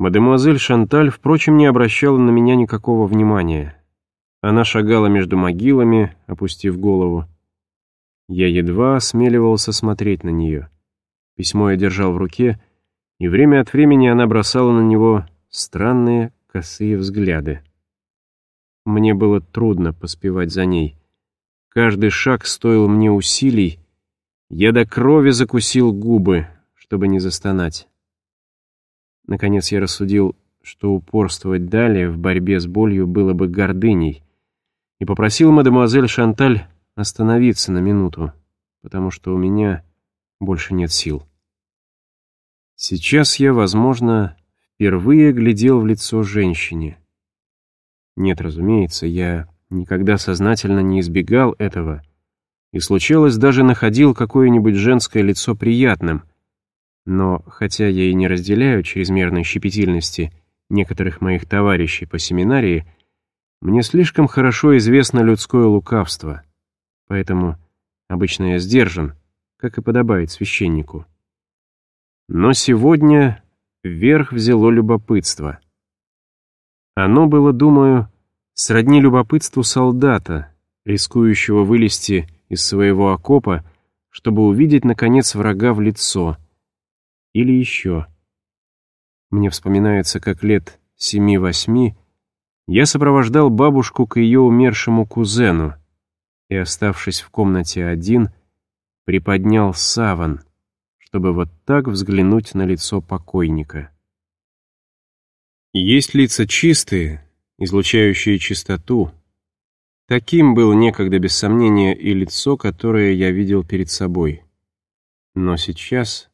Мадемуазель Шанталь, впрочем, не обращала на меня никакого внимания. Она шагала между могилами, опустив голову. Я едва осмеливался смотреть на нее. Письмо я держал в руке, и время от времени она бросала на него странные косые взгляды. Мне было трудно поспевать за ней. Каждый шаг стоил мне усилий. Я до крови закусил губы, чтобы не застонать. Наконец я рассудил, что упорствовать далее в борьбе с болью было бы гордыней, и попросил мадемуазель Шанталь остановиться на минуту, потому что у меня больше нет сил. Сейчас я, возможно, впервые глядел в лицо женщине. Нет, разумеется, я никогда сознательно не избегал этого, и случалось даже находил какое-нибудь женское лицо приятным, но, хотя я и не разделяю чрезмерной щепетильности некоторых моих товарищей по семинарии, мне слишком хорошо известно людское лукавство, поэтому обычно я сдержан, как и подобает священнику. Но сегодня вверх взяло любопытство. Оно было, думаю, сродни любопытству солдата, рискующего вылезти из своего окопа, чтобы увидеть, наконец, врага в лицо — или еще. Мне вспоминается, как лет семи-восьми я сопровождал бабушку к ее умершему кузену и, оставшись в комнате один, приподнял саван, чтобы вот так взглянуть на лицо покойника. Есть лица чистые, излучающие чистоту. Таким был некогда, без сомнения, и лицо, которое я видел перед собой. Но сейчас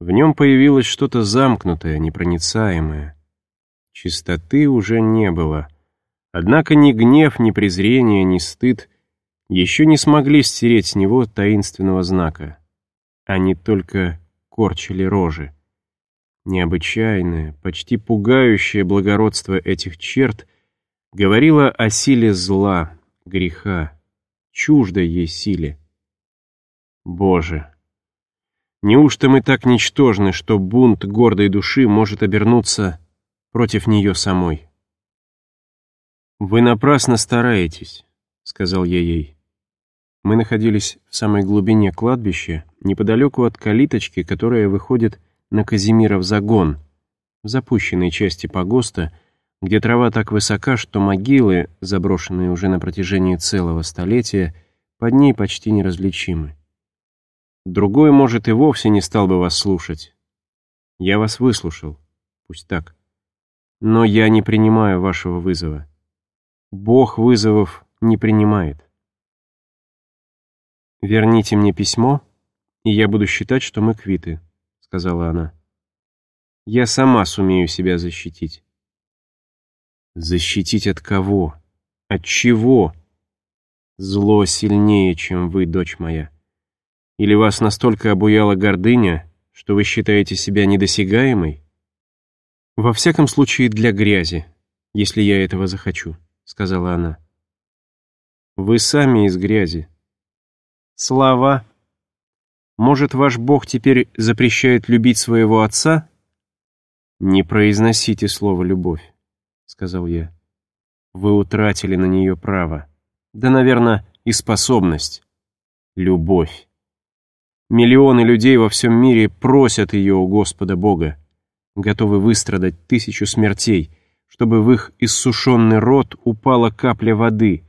в нем появилось что-то замкнутое, непроницаемое. Чистоты уже не было. Однако ни гнев, ни презрение, ни стыд еще не смогли стереть с него таинственного знака. Они только корчили рожи. Необычайное, почти пугающее благородство этих черт говорило о силе зла, греха, чуждой ей силе. Боже! Неужто мы так ничтожны, что бунт гордой души может обернуться против нее самой? «Вы напрасно стараетесь», — сказал я ей. Мы находились в самой глубине кладбища, неподалеку от калиточки, которая выходит на Казимиров загон, в запущенной части погоста, где трава так высока, что могилы, заброшенные уже на протяжении целого столетия, под ней почти неразличимы. Другой, может, и вовсе не стал бы вас слушать. Я вас выслушал. Пусть так. Но я не принимаю вашего вызова. Бог вызовов не принимает. «Верните мне письмо, и я буду считать, что мы квиты», — сказала она. «Я сама сумею себя защитить». «Защитить от кого? От чего?» «Зло сильнее, чем вы, дочь моя». Или вас настолько обуяла гордыня, что вы считаете себя недосягаемой? Во всяком случае, для грязи, если я этого захочу, сказала она. Вы сами из грязи. Слова. Может, ваш Бог теперь запрещает любить своего отца? Не произносите слово «любовь», сказал я. Вы утратили на нее право. Да, наверное, и способность. Любовь. Миллионы людей во всем мире просят ее у Господа Бога, готовы выстрадать тысячу смертей, чтобы в их иссушенный рот упала капля воды,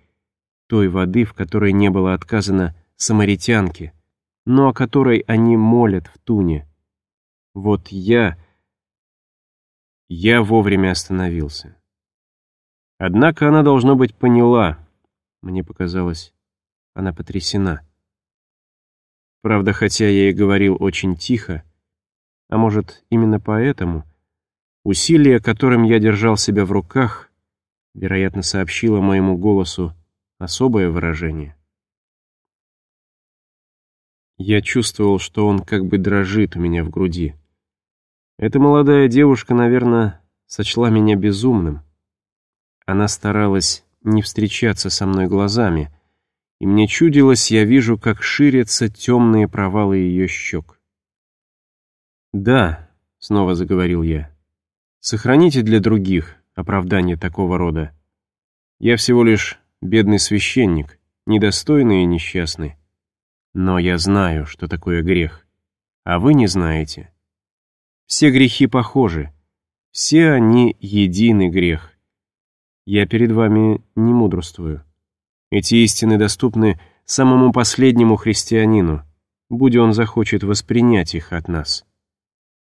той воды, в которой не было отказано самаритянке, но о которой они молят в туне. Вот я... Я вовремя остановился. Однако она, должно быть, поняла. Мне показалось, она потрясена. Правда, хотя я и говорил очень тихо, а может, именно поэтому, усилие, которым я держал себя в руках, вероятно, сообщило моему голосу особое выражение. Я чувствовал, что он как бы дрожит у меня в груди. Эта молодая девушка, наверное, сочла меня безумным. Она старалась не встречаться со мной глазами — и мне чудилось, я вижу, как ширятся темные провалы ее щек. «Да», — снова заговорил я, Сохраните для других оправдание такого рода. Я всего лишь бедный священник, недостойный и несчастный. Но я знаю, что такое грех, а вы не знаете. Все грехи похожи, все они единый грех. Я перед вами не мудрствую. Эти истины доступны самому последнему христианину, будь он захочет воспринять их от нас.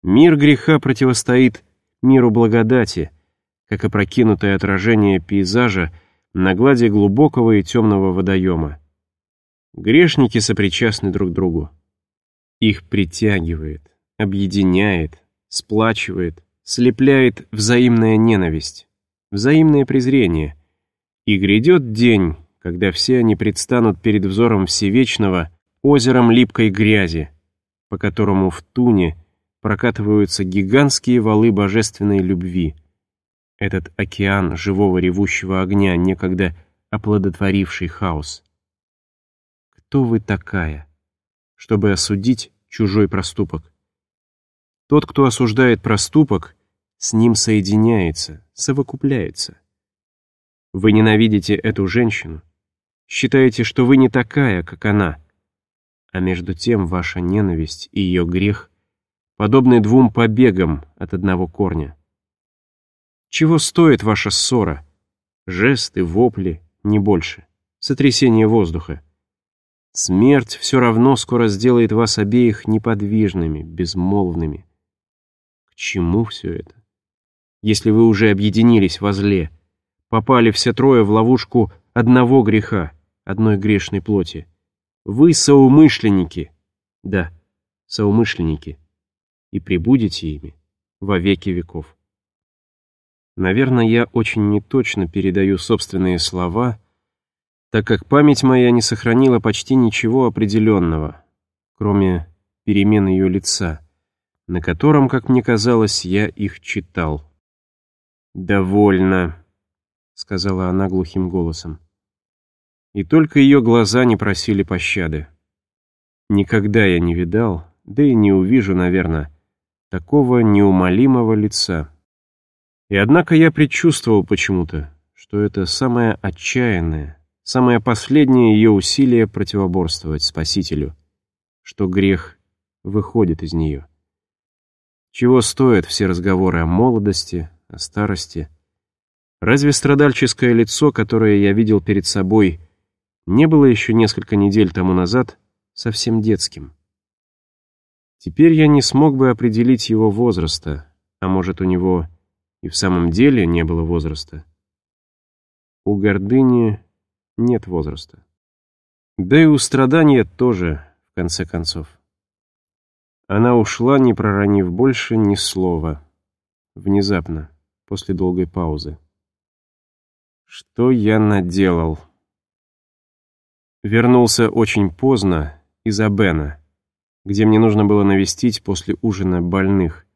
Мир греха противостоит миру благодати, как опрокинутое отражение пейзажа на глади глубокого и темного водоема. Грешники сопричастны друг другу. Их притягивает, объединяет, сплачивает, слепляет взаимная ненависть, взаимное презрение. И грядет день, когда все они предстанут перед взором Всевечного озером липкой грязи, по которому в туне прокатываются гигантские валы божественной любви — этот океан живого ревущего огня, некогда оплодотворивший хаос. Кто вы такая, чтобы осудить чужой проступок? Тот, кто осуждает проступок, с ним соединяется, совокупляется. Вы ненавидите эту женщину, считаете, что вы не такая, как она, а между тем ваша ненависть и ее грех подобны двум побегам от одного корня. Чего стоит ваша ссора? Жесты, вопли, не больше. Сотрясение воздуха. Смерть все равно скоро сделает вас обеих неподвижными, безмолвными. К чему все это? Если вы уже объединились во зле, попали все трое в ловушку одного греха, одной грешной плоти. Вы соумышленники. Да, соумышленники. И прибудете ими во веки веков. Наверное, я очень неточно передаю собственные слова, так как память моя не сохранила почти ничего определенного, кроме перемен ее лица, на котором, как мне казалось, я их читал. «Довольно», — сказала она глухим голосом. И только ее глаза не просили пощады. Никогда я не видал, да и не увижу, наверное, такого неумолимого лица. И однако я предчувствовал почему-то, что это самое отчаянное, самое последнее ее усилие противоборствовать Спасителю, что грех выходит из нее. Чего стоят все разговоры о молодости, о старости? Разве страдальческое лицо, которое я видел перед собой, не было еще несколько недель тому назад совсем детским? Теперь я не смог бы определить его возраста, а может, у него и в самом деле не было возраста. У гордыни нет возраста. Да и у страдания тоже, в конце концов. Она ушла, не проронив больше ни слова. Внезапно, после долгой паузы. Что я наделал? Вернулся очень поздно из Абена, где мне нужно было навестить после ужина больных.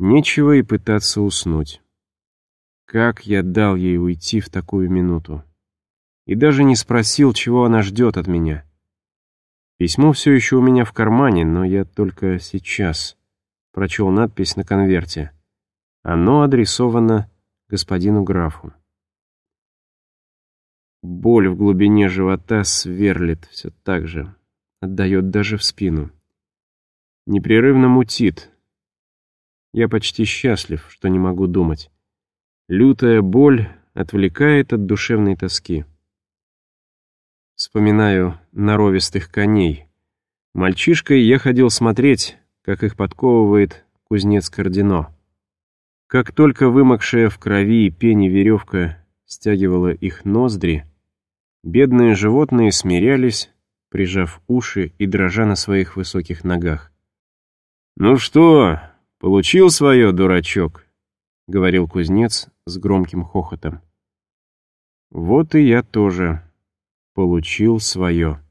Нечего и пытаться уснуть. Как я дал ей уйти в такую минуту? И даже не спросил, чего она ждет от меня. Письмо все еще у меня в кармане, но я только сейчас прочел надпись на конверте. Оно адресовано господину графу. Боль в глубине живота сверлит все так же, отдает даже в спину. Непрерывно мутит, я почти счастлив, что не могу думать. Лютая боль отвлекает от душевной тоски. Вспоминаю норовистых коней. Мальчишкой я ходил смотреть, как их подковывает кузнец Кардино. Как только вымокшая в крови и пене веревка стягивала их ноздри, бедные животные смирялись, прижав уши и дрожа на своих высоких ногах. «Ну что, «Получил свое, дурачок», — говорил кузнец с громким хохотом. «Вот и я тоже получил свое».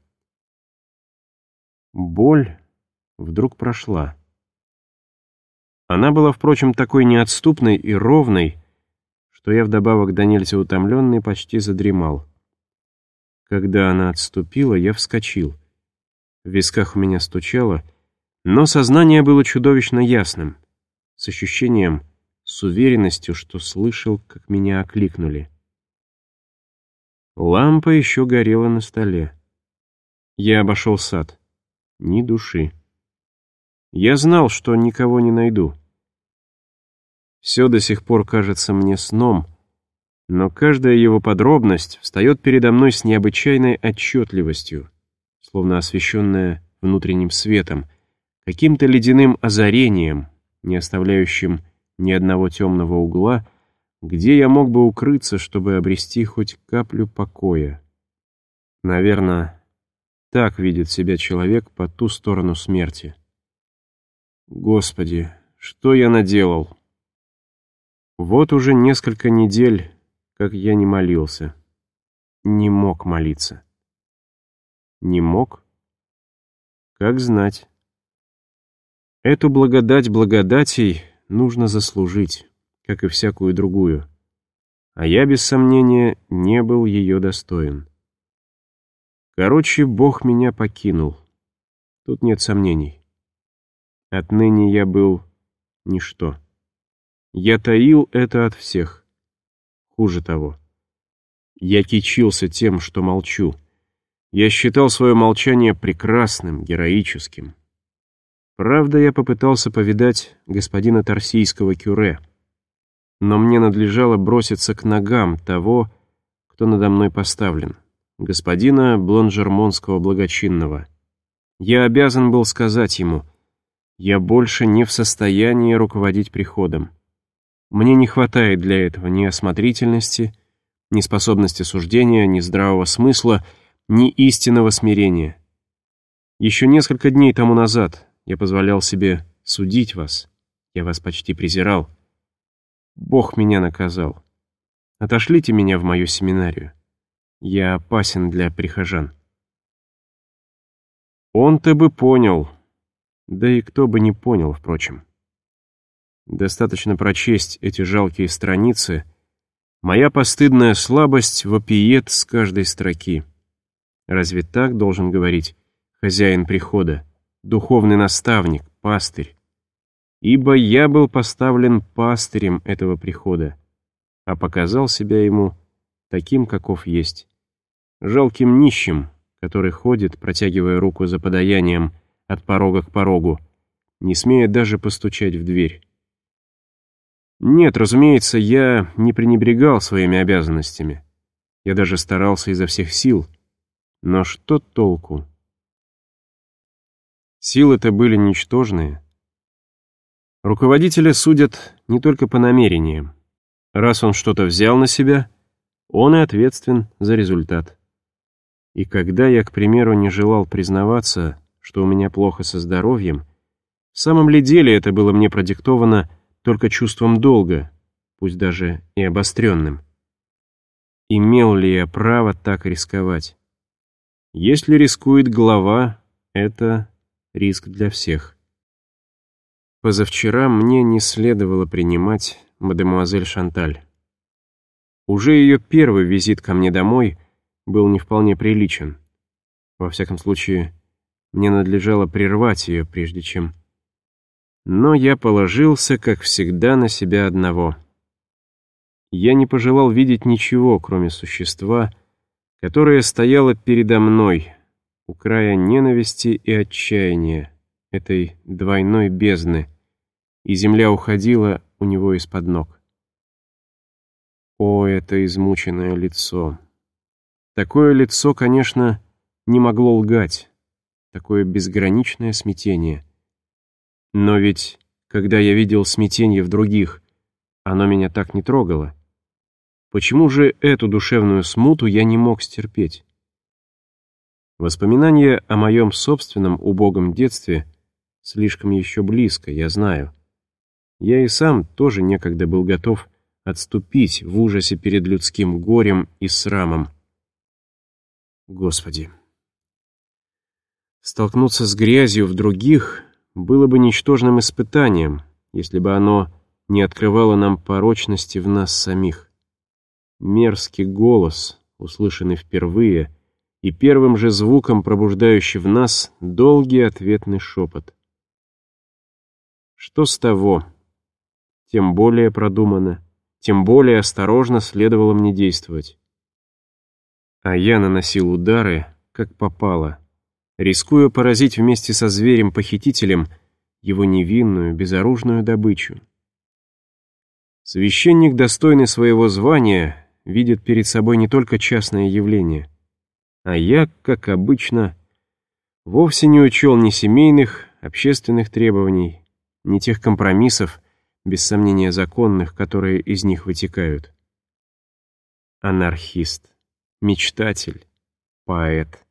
Боль вдруг прошла. Она была, впрочем, такой неотступной и ровной, что я вдобавок до нельзя утомленный почти задремал. Когда она отступила, я вскочил. В висках у меня стучало, но сознание было чудовищно ясным — с ощущением с уверенностью, что слышал, как меня окликнули. Лампа еще горела на столе. Я обошел сад. Ни души. Я знал, что никого не найду. Все до сих пор кажется мне сном, но каждая его подробность встает передо мной с необычайной отчетливостью, словно освещенная внутренним светом, каким-то ледяным озарением, не оставляющим ни одного темного угла, где я мог бы укрыться, чтобы обрести хоть каплю покоя. Наверное, так видит себя человек по ту сторону смерти. Господи, что я наделал? Вот уже несколько недель, как я не молился. Не мог молиться. Не мог? Как знать. Эту благодать благодатей нужно заслужить, как и всякую другую. А я, без сомнения, не был ее достоин. Короче, Бог меня покинул. Тут нет сомнений. Отныне я был ничто. Я таил это от всех. Хуже того. Я кичился тем, что молчу. Я считал свое молчание прекрасным, героическим. Правда, я попытался повидать господина Тарсийского кюре, но мне надлежало броситься к ногам того, кто надо мной поставлен, господина Блонжермонского благочинного. Я обязан был сказать ему, я больше не в состоянии руководить приходом. Мне не хватает для этого ни осмотрительности, ни способности суждения, ни здравого смысла, ни истинного смирения. Еще несколько дней тому назад я позволял себе судить вас. Я вас почти презирал. Бог меня наказал. Отошлите меня в мою семинарию. Я опасен для прихожан. Он-то бы понял. Да и кто бы не понял, впрочем. Достаточно прочесть эти жалкие страницы. Моя постыдная слабость вопиет с каждой строки. Разве так должен говорить хозяин прихода? духовный наставник, пастырь. Ибо я был поставлен пастырем этого прихода, а показал себя ему таким, каков есть, жалким нищим, который ходит, протягивая руку за подаянием от порога к порогу, не смея даже постучать в дверь. Нет, разумеется, я не пренебрегал своими обязанностями. Я даже старался изо всех сил. Но что толку? Силы-то были ничтожные. Руководителя судят не только по намерениям. Раз он что-то взял на себя, он и ответственен за результат. И когда я, к примеру, не желал признаваться, что у меня плохо со здоровьем, в самом ли деле это было мне продиктовано только чувством долга, пусть даже и обостренным? Имел ли я право так рисковать? Если рискует глава, это Риск для всех. Позавчера мне не следовало принимать мадемуазель Шанталь. Уже ее первый визит ко мне домой был не вполне приличен. Во всяком случае, мне надлежало прервать ее, прежде чем... Но я положился, как всегда, на себя одного. Я не пожелал видеть ничего, кроме существа, которое стояло передо мной, у края ненависти и отчаяния, этой двойной бездны, и земля уходила у него из-под ног. О, это измученное лицо! Такое лицо, конечно, не могло лгать, такое безграничное смятение. Но ведь, когда я видел смятение в других, оно меня так не трогало. Почему же эту душевную смуту я не мог стерпеть? Воспоминания о моем собственном убогом детстве слишком еще близко, я знаю. Я и сам тоже некогда был готов отступить в ужасе перед людским горем и срамом. Господи! Столкнуться с грязью в других было бы ничтожным испытанием, если бы оно не открывало нам порочности в нас самих. Мерзкий голос, услышанный впервые — и первым же звуком пробуждающий в нас долгий ответный шепот. Что с того? тем более продуманно, тем более осторожно следовало мне действовать. А я наносил удары, как попало, рискуя поразить вместе со зверем-похитителем его невинную, безоружную добычу. Священник, достойный своего звания, видит перед собой не только частное явление, а я, как обычно, вовсе не учел ни семейных, общественных требований, ни тех компромиссов, без сомнения законных, которые из них вытекают. Анархист, мечтатель, поэт.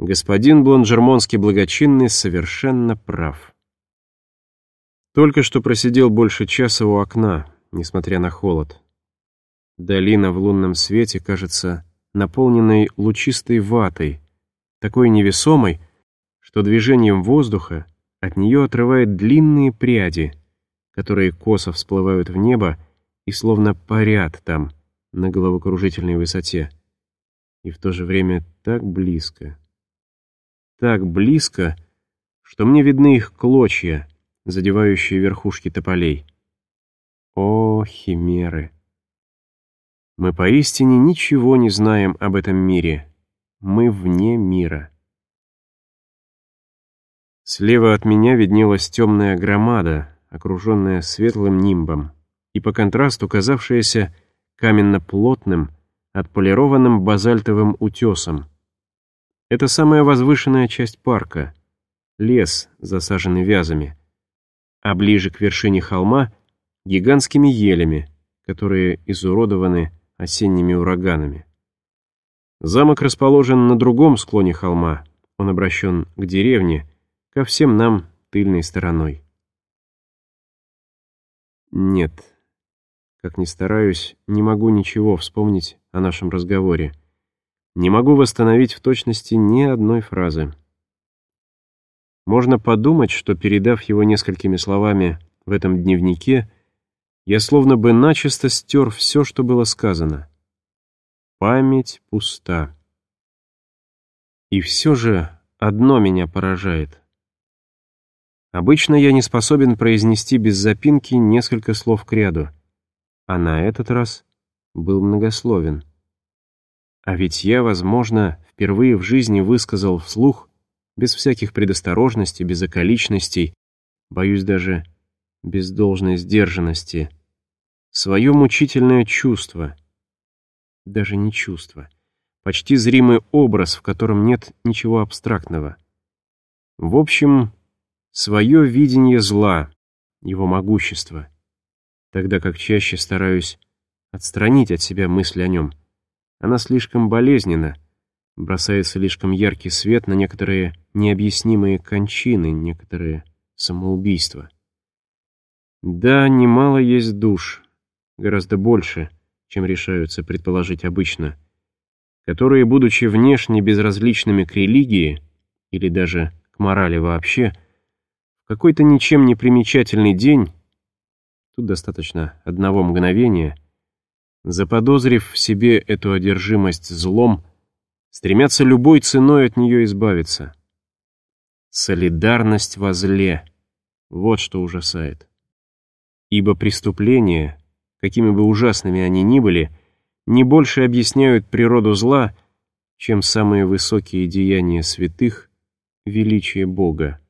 Господин Блонжермонский благочинный совершенно прав. Только что просидел больше часа у окна, несмотря на холод. Долина в лунном свете кажется наполненной лучистой ватой, такой невесомой, что движением воздуха от нее отрывает длинные пряди, которые косо всплывают в небо и словно парят там, на головокружительной высоте. И в то же время так близко. Так близко, что мне видны их клочья, задевающие верхушки тополей. О, химеры! Мы поистине ничего не знаем об этом мире. Мы вне мира. Слева от меня виднелась темная громада, окруженная светлым нимбом, и по контрасту казавшаяся каменно-плотным, отполированным базальтовым утесом. Это самая возвышенная часть парка, лес, засаженный вязами, а ближе к вершине холма — гигантскими елями, которые изуродованы осенними ураганами. Замок расположен на другом склоне холма, он обращен к деревне, ко всем нам тыльной стороной. Нет, как ни стараюсь, не могу ничего вспомнить о нашем разговоре. Не могу восстановить в точности ни одной фразы. Можно подумать, что, передав его несколькими словами в этом дневнике, я словно бы начисто стер все, что было сказано. Память пуста. И все же одно меня поражает. Обычно я не способен произнести без запинки несколько слов к ряду, а на этот раз был многословен. А ведь я, возможно, впервые в жизни высказал вслух, без всяких предосторожностей, без околичностей, боюсь даже без должной сдержанности, свое мучительное чувство, даже не чувство, почти зримый образ, в котором нет ничего абстрактного. В общем, свое видение зла, его могущество, тогда как чаще стараюсь отстранить от себя мысли о нем. Она слишком болезненна, бросает слишком яркий свет на некоторые необъяснимые кончины, некоторые самоубийства. Да, немало есть душ, гораздо больше, чем решаются предположить обычно, которые, будучи внешне безразличными к религии или даже к морали вообще, в какой-то ничем не примечательный день, тут достаточно одного мгновения, заподозрив в себе эту одержимость злом, стремятся любой ценой от нее избавиться. Солидарность во зле — вот что ужасает. Ибо преступления, какими бы ужасными они ни были, не больше объясняют природу зла, чем самые высокие деяния святых, величие Бога.